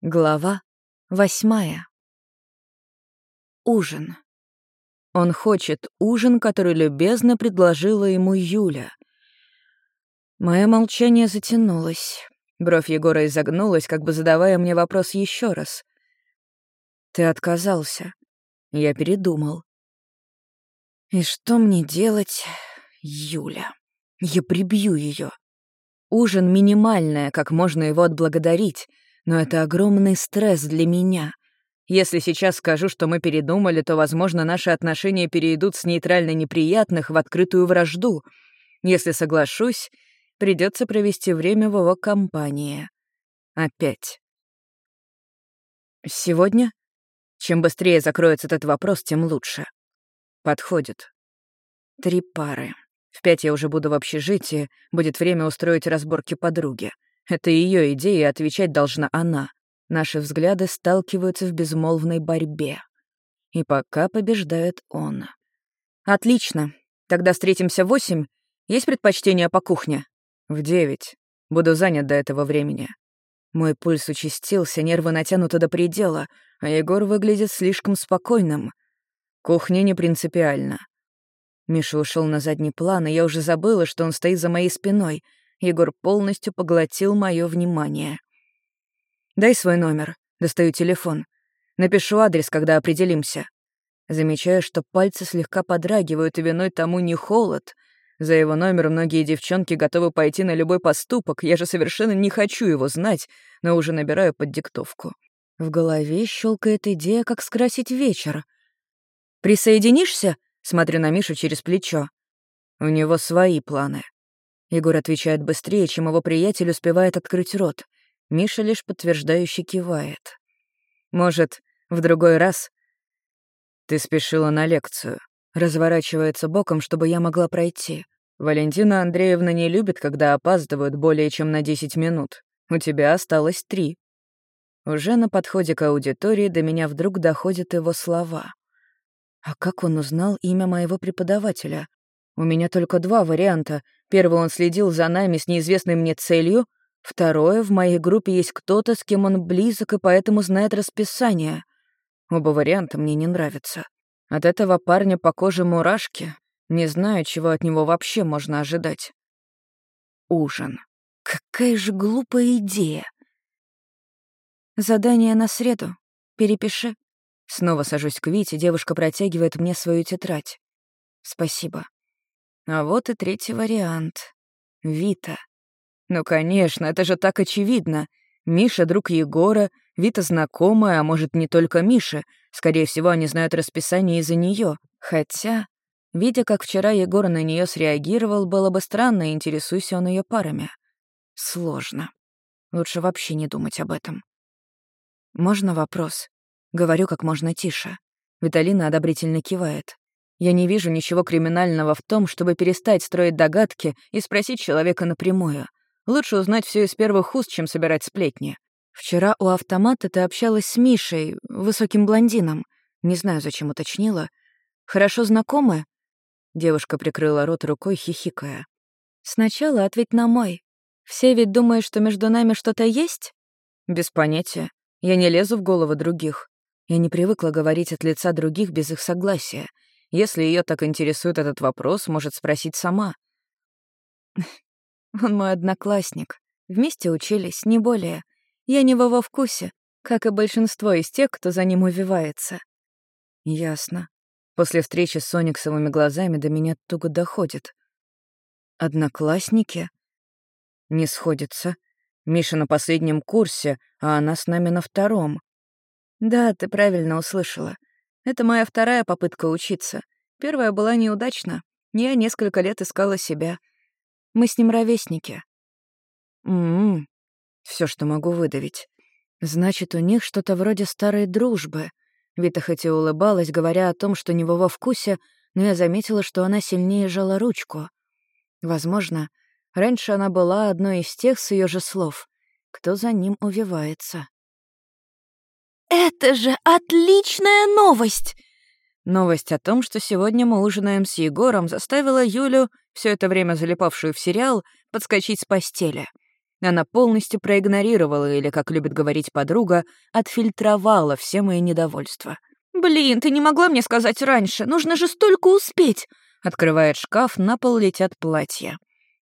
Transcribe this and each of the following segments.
Глава восьмая. Ужин. Он хочет ужин, который любезно предложила ему Юля. Мое молчание затянулось. Бровь Егора изогнулась, как бы задавая мне вопрос еще раз. «Ты отказался». Я передумал. «И что мне делать, Юля? Я прибью ее. Ужин минимальное, как можно его отблагодарить — но это огромный стресс для меня. Если сейчас скажу, что мы передумали, то, возможно, наши отношения перейдут с нейтрально неприятных в открытую вражду. Если соглашусь, придется провести время в его компании. Опять. Сегодня? Чем быстрее закроется этот вопрос, тем лучше. Подходит. Три пары. В пять я уже буду в общежитии, будет время устроить разборки подруги. Это ее идея, и отвечать должна она. Наши взгляды сталкиваются в безмолвной борьбе. И пока побеждает он. «Отлично. Тогда встретимся в восемь. Есть предпочтение по кухне?» «В девять. Буду занят до этого времени». Мой пульс участился, нервы натянуты до предела, а Егор выглядит слишком спокойным. Кухня не принципиально. Миша ушел на задний план, и я уже забыла, что он стоит за моей спиной — Егор полностью поглотил мое внимание. «Дай свой номер. Достаю телефон. Напишу адрес, когда определимся». Замечаю, что пальцы слегка подрагивают, и виной тому не холод. За его номер многие девчонки готовы пойти на любой поступок. Я же совершенно не хочу его знать, но уже набираю под диктовку. В голове щелкает идея, как скрасить вечер. «Присоединишься?» — смотрю на Мишу через плечо. У него свои планы. Егор отвечает быстрее, чем его приятель успевает открыть рот. Миша лишь подтверждающе кивает. «Может, в другой раз?» «Ты спешила на лекцию». Разворачивается боком, чтобы я могла пройти. Валентина Андреевна не любит, когда опаздывают более чем на 10 минут. У тебя осталось три. Уже на подходе к аудитории до меня вдруг доходят его слова. А как он узнал имя моего преподавателя? У меня только два варианта. Первый он следил за нами с неизвестной мне целью. Второе, в моей группе есть кто-то, с кем он близок и поэтому знает расписание. Оба варианта мне не нравятся. От этого парня по коже мурашки. Не знаю, чего от него вообще можно ожидать. Ужин. Какая же глупая идея. Задание на среду. Перепиши. Снова сажусь к Вите, девушка протягивает мне свою тетрадь. Спасибо. А вот и третий вариант. Вита. Ну, конечно, это же так очевидно. Миша — друг Егора, Вита знакомая, а может, не только Миша. Скорее всего, они знают расписание из-за нее. Хотя, видя, как вчера Егор на нее среагировал, было бы странно, интересуйся он ее парами. Сложно. Лучше вообще не думать об этом. «Можно вопрос?» Говорю как можно тише. Виталина одобрительно кивает. Я не вижу ничего криминального в том, чтобы перестать строить догадки и спросить человека напрямую. Лучше узнать все из первых уст, чем собирать сплетни. Вчера у автомата ты общалась с Мишей, высоким блондином. Не знаю, зачем уточнила. Хорошо знакомы? Девушка прикрыла рот рукой, хихикая. Сначала ответь на мой. Все ведь думают, что между нами что-то есть? Без понятия. Я не лезу в головы других. Я не привыкла говорить от лица других без их согласия. Если ее так интересует этот вопрос, может спросить сама. Он мой одноклассник. Вместе учились, не более. Я не в его вкусе, как и большинство из тех, кто за ним увивается. Ясно. После встречи с Сониксовыми глазами до меня туго доходит. Одноклассники? Не сходится. Миша на последнем курсе, а она с нами на втором. Да, ты правильно услышала. Это моя вторая попытка учиться. Первая была неудачна. Я несколько лет искала себя. Мы с ним ровесники. Ммм, все, что могу выдавить. Значит, у них что-то вроде старой дружбы. Вита хоть и улыбалась, говоря о том, что не в его вкусе, но я заметила, что она сильнее жала ручку. Возможно, раньше она была одной из тех с ее же слов, кто за ним увивается. «Это же отличная новость!» Новость о том, что сегодня мы ужинаем с Егором, заставила Юлю, все это время залипавшую в сериал, подскочить с постели. Она полностью проигнорировала или, как любит говорить подруга, отфильтровала все мои недовольства. «Блин, ты не могла мне сказать раньше, нужно же столько успеть!» Открывает шкаф, на пол летят платья.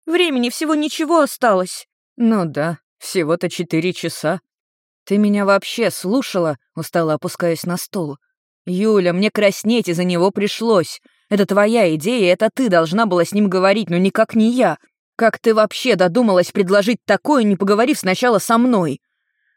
«Времени всего ничего осталось». «Ну да, всего-то четыре часа». «Ты меня вообще слушала?» — устало опускаясь на стул. «Юля, мне краснеть из-за него пришлось. Это твоя идея, это ты должна была с ним говорить, но никак не я. Как ты вообще додумалась предложить такое, не поговорив сначала со мной?»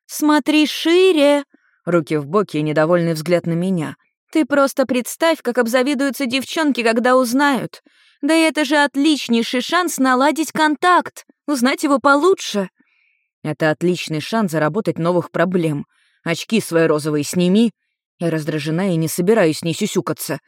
«Смотри шире!» Руки в боки и недовольный взгляд на меня. «Ты просто представь, как обзавидуются девчонки, когда узнают. Да и это же отличнейший шанс наладить контакт, узнать его получше». «Это отличный шанс заработать новых проблем. Очки свои розовые сними». Я раздражена и не собираюсь не сюсюкаться.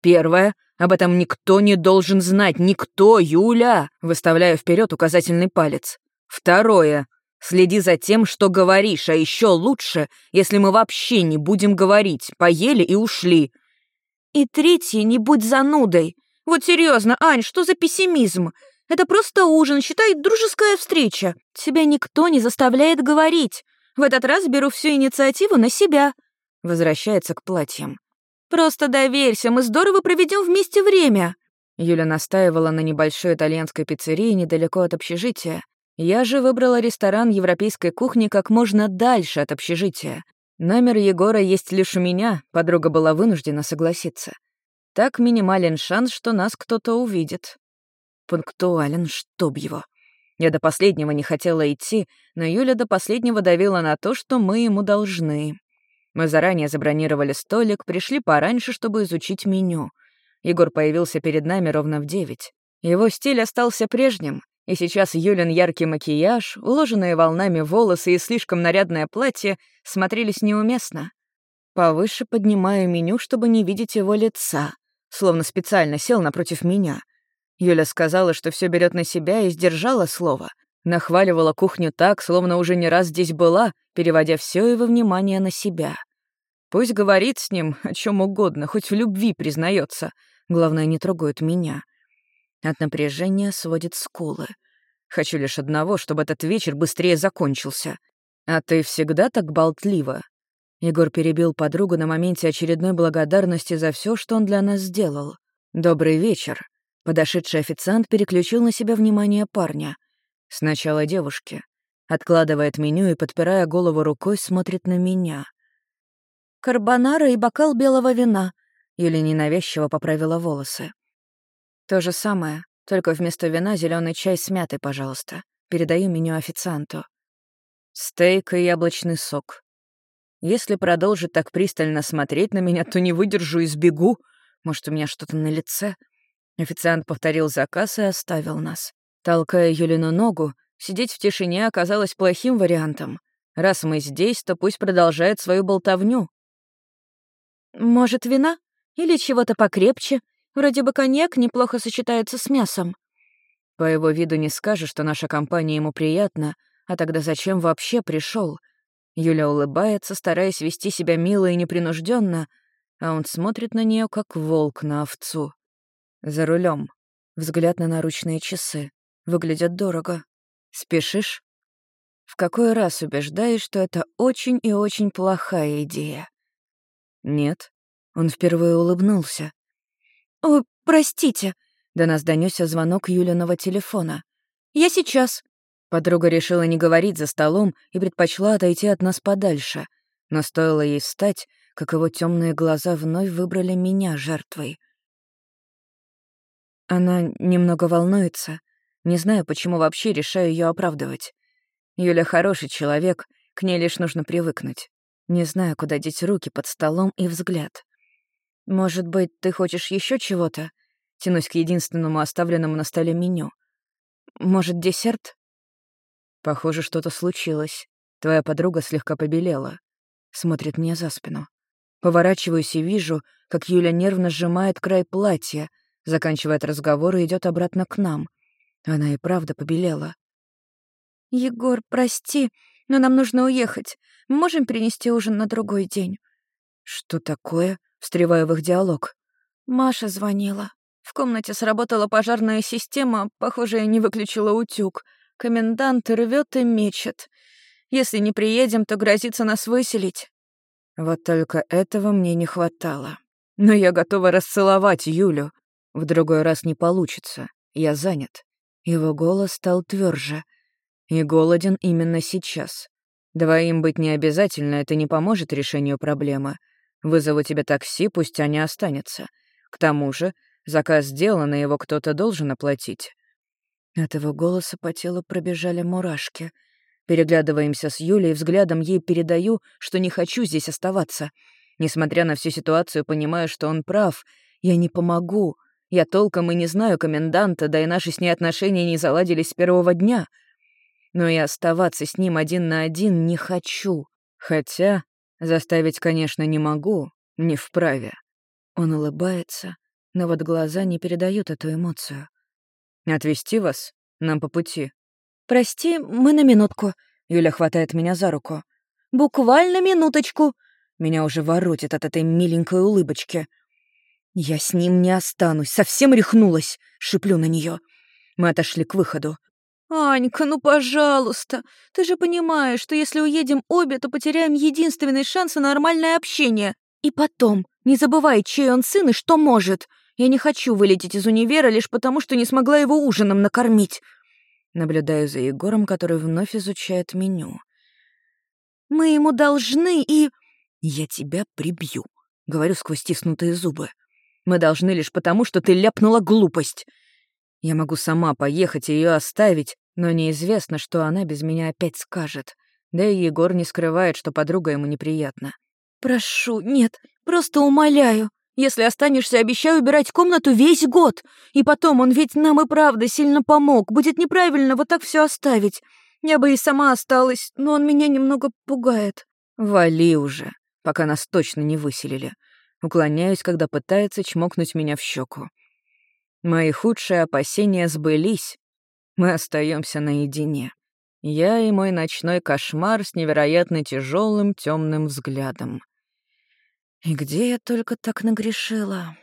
Первое. Об этом никто не должен знать. Никто, Юля. Выставляю вперед указательный палец. Второе. Следи за тем, что говоришь, а еще лучше, если мы вообще не будем говорить. Поели и ушли. И третье, не будь занудой. Вот серьезно, Ань, что за пессимизм? Это просто ужин, считай, дружеская встреча. Тебя никто не заставляет говорить. В этот раз беру всю инициативу на себя. Возвращается к платьям. Просто доверься, мы здорово проведем вместе время. Юля настаивала на небольшой итальянской пиццерии недалеко от общежития, я же выбрала ресторан европейской кухни как можно дальше от общежития. Номер Егора есть лишь у меня, подруга была вынуждена согласиться. Так минимален шанс, что нас кто-то увидит. Пунктуален, чтоб его. Я до последнего не хотела идти, но Юля до последнего давила на то, что мы ему должны. Мы заранее забронировали столик, пришли пораньше, чтобы изучить меню. Егор появился перед нами ровно в девять. Его стиль остался прежним, и сейчас Юлин яркий макияж, уложенные волнами волосы и слишком нарядное платье смотрелись неуместно. Повыше поднимаю меню, чтобы не видеть его лица, словно специально сел напротив меня. Юля сказала, что все берет на себя и сдержала слово. Нахваливала кухню так, словно уже не раз здесь была, переводя все его внимание на себя. Пусть говорит с ним о чем угодно, хоть в любви признается. Главное, не трогает меня. От напряжения сводит скулы. Хочу лишь одного, чтобы этот вечер быстрее закончился. А ты всегда так болтлива. Егор перебил подругу на моменте очередной благодарности за все, что он для нас сделал. «Добрый вечер». Подошедший официант переключил на себя внимание парня. Сначала девушки. Откладывает меню и, подпирая голову рукой, смотрит на меня. «Карбонара и бокал белого вина», — или ненавязчиво поправила волосы. То же самое, только вместо вина зеленый чай с мятой, пожалуйста. Передаю меню официанту. Стейк и яблочный сок. Если продолжит так пристально смотреть на меня, то не выдержу и сбегу. Может, у меня что-то на лице? Официант повторил заказ и оставил нас. Толкая Юлину ногу, сидеть в тишине оказалось плохим вариантом. Раз мы здесь, то пусть продолжает свою болтовню. «Может, вина? Или чего-то покрепче?» Вроде бы коньяк неплохо сочетается с мясом. По его виду не скажешь, что наша компания ему приятна, а тогда зачем вообще пришел? Юля улыбается, стараясь вести себя мило и непринужденно, а он смотрит на нее как волк на овцу. За рулем. Взгляд на наручные часы. Выглядят дорого. Спешишь? В какой раз убеждаешь, что это очень и очень плохая идея? Нет. Он впервые улыбнулся. «О, простите!» До нас донесся звонок Юлиного телефона. «Я сейчас!» Подруга решила не говорить за столом и предпочла отойти от нас подальше. Но стоило ей встать, как его темные глаза вновь выбрали меня жертвой. Она немного волнуется. Не знаю, почему вообще решаю ее оправдывать. Юля хороший человек, к ней лишь нужно привыкнуть. Не знаю, куда деть руки под столом и взгляд. «Может быть, ты хочешь еще чего-то?» Тянусь к единственному оставленному на столе меню. «Может, десерт?» Похоже, что-то случилось. Твоя подруга слегка побелела. Смотрит мне за спину. Поворачиваюсь и вижу, как Юля нервно сжимает край платья, заканчивает разговор и идет обратно к нам. Она и правда побелела. «Егор, прости, но нам нужно уехать. можем перенести ужин на другой день?» «Что такое?» встревая в их диалог. Маша звонила. В комнате сработала пожарная система, похоже, я не выключила утюг. Комендант рвет и мечет. Если не приедем, то грозится нас выселить. Вот только этого мне не хватало. Но я готова расцеловать Юлю. В другой раз не получится. Я занят. Его голос стал тверже. И голоден именно сейчас. Двоим быть не обязательно, это не поможет решению проблемы. Вызову тебе такси, пусть Аня останется. К тому же, заказ сделан, и его кто-то должен оплатить. От его голоса по телу пробежали мурашки. Переглядываемся с Юлей, взглядом ей передаю, что не хочу здесь оставаться. Несмотря на всю ситуацию, понимаю, что он прав. Я не помогу. Я толком и не знаю коменданта, да и наши с ней отношения не заладились с первого дня. Но и оставаться с ним один на один не хочу. Хотя заставить, конечно, не могу, не вправе. Он улыбается, но вот глаза не передают эту эмоцию. Отвезти вас? Нам по пути». «Прости, мы на минутку». Юля хватает меня за руку. «Буквально минуточку». Меня уже воротит от этой миленькой улыбочки. «Я с ним не останусь, совсем рехнулась», — шиплю на нее. Мы отошли к выходу. «Анька, ну пожалуйста, ты же понимаешь, что если уедем обе, то потеряем единственный шанс на нормальное общение. И потом, не забывай, чей он сын и что может. Я не хочу вылететь из универа лишь потому, что не смогла его ужином накормить. Наблюдаю за Егором, который вновь изучает меню. Мы ему должны и... Я тебя прибью, говорю сквозь стиснутые зубы. Мы должны лишь потому, что ты ляпнула глупость. Я могу сама поехать и ее оставить, но неизвестно, что она без меня опять скажет. Да и Егор не скрывает, что подруга ему неприятна. «Прошу, нет, просто умоляю. Если останешься, обещаю убирать комнату весь год. И потом, он ведь нам и правда сильно помог. Будет неправильно вот так все оставить. Я бы и сама осталась, но он меня немного пугает». «Вали уже, пока нас точно не выселили». Уклоняюсь, когда пытается чмокнуть меня в щеку. Мои худшие опасения сбылись. Мы остаемся наедине. Я и мой ночной кошмар с невероятно тяжелым темным взглядом. И где я только так нагрешила?